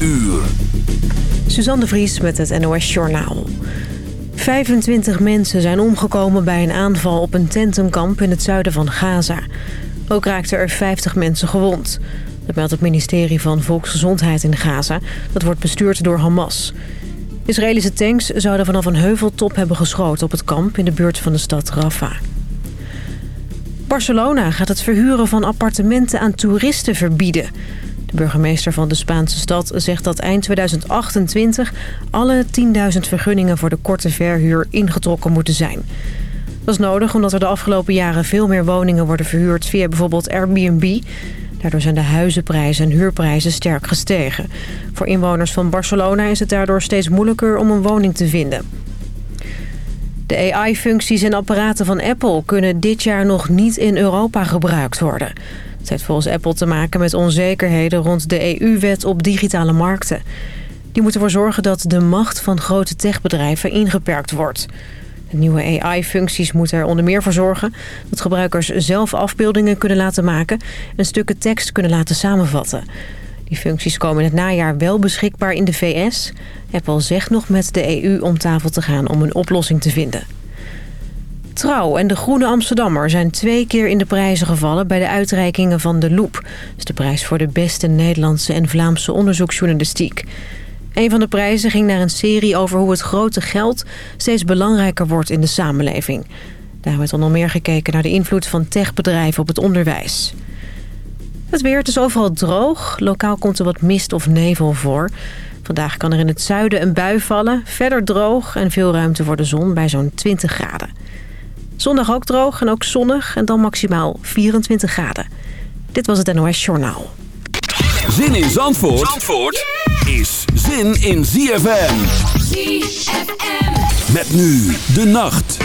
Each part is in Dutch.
uur. Suzanne de Vries met het NOS Journaal. 25 mensen zijn omgekomen bij een aanval op een tentenkamp in het zuiden van Gaza. Ook raakten er 50 mensen gewond. Dat meldt het ministerie van Volksgezondheid in Gaza. Dat wordt bestuurd door Hamas. Israëlische tanks zouden vanaf een heuveltop hebben geschoten op het kamp in de buurt van de stad Rafah. Barcelona gaat het verhuren van appartementen aan toeristen verbieden. Burgemeester van de Spaanse stad zegt dat eind 2028 alle 10.000 vergunningen voor de korte verhuur ingetrokken moeten zijn. Dat is nodig omdat er de afgelopen jaren veel meer woningen worden verhuurd via bijvoorbeeld Airbnb. Daardoor zijn de huizenprijzen en huurprijzen sterk gestegen. Voor inwoners van Barcelona is het daardoor steeds moeilijker om een woning te vinden. De AI-functies en apparaten van Apple kunnen dit jaar nog niet in Europa gebruikt worden. Het heeft volgens Apple te maken met onzekerheden rond de EU-wet op digitale markten. Die moeten ervoor zorgen dat de macht van grote techbedrijven ingeperkt wordt. De nieuwe AI-functies moeten er onder meer voor zorgen... dat gebruikers zelf afbeeldingen kunnen laten maken... en stukken tekst kunnen laten samenvatten. Die functies komen in het najaar wel beschikbaar in de VS. Apple zegt nog met de EU om tafel te gaan om een oplossing te vinden. Trouw en de Groene Amsterdammer zijn twee keer in de prijzen gevallen... bij de uitreikingen van De Loep. Dat is de prijs voor de beste Nederlandse en Vlaamse onderzoeksjournalistiek. Een van de prijzen ging naar een serie over hoe het grote geld... steeds belangrijker wordt in de samenleving. Daar werd onder meer gekeken naar de invloed van techbedrijven op het onderwijs. Het weer, het is overal droog. Lokaal komt er wat mist of nevel voor. Vandaag kan er in het zuiden een bui vallen. Verder droog en veel ruimte voor de zon bij zo'n 20 graden. Zondag ook droog en ook zonnig en dan maximaal 24 graden. Dit was het NOS Journaal. Zin in Zandvoort, Zandvoort is zin in ZFM. ZFM. Met nu de nacht.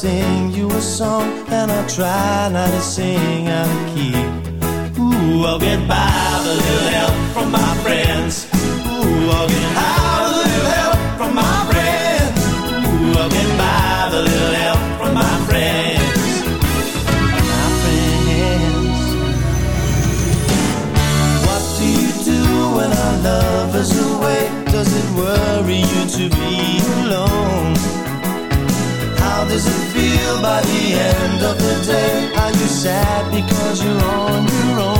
sing you a song, and I try not to sing out of key. Ooh, I'll get by with a little help from my friends. Ooh, I'll get high. by the end of the day? Are you sad because you're on your own?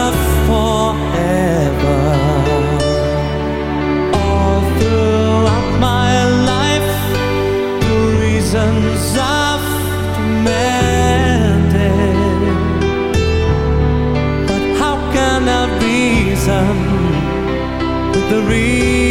the reason.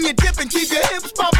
bring your dip and keep your hips popping.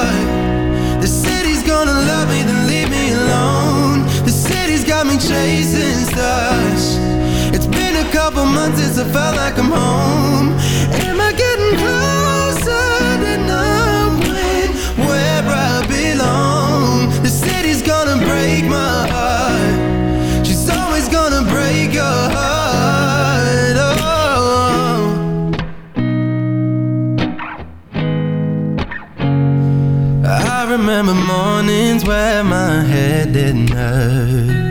Got me chasing stars. It's been a couple months since I felt like I'm home. Am I getting closer to knowing where I belong? The city's gonna break my heart. She's always gonna break your heart. Oh. I remember mornings where my head didn't hurt.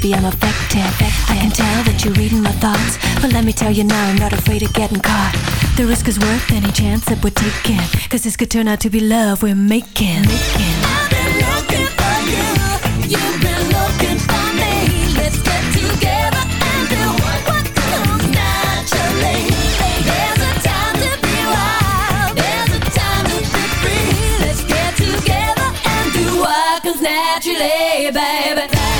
baby, I'm affected. I can tell that you're reading my thoughts, but let me tell you now, I'm not afraid of getting caught. The risk is worth any chance that we're taking, cause this could turn out to be love we're making. I've been looking for you, you've been looking for me. Let's get together and do what comes naturally. There's a time to be wild, there's a time to be free. Let's get together and do what comes naturally, baby.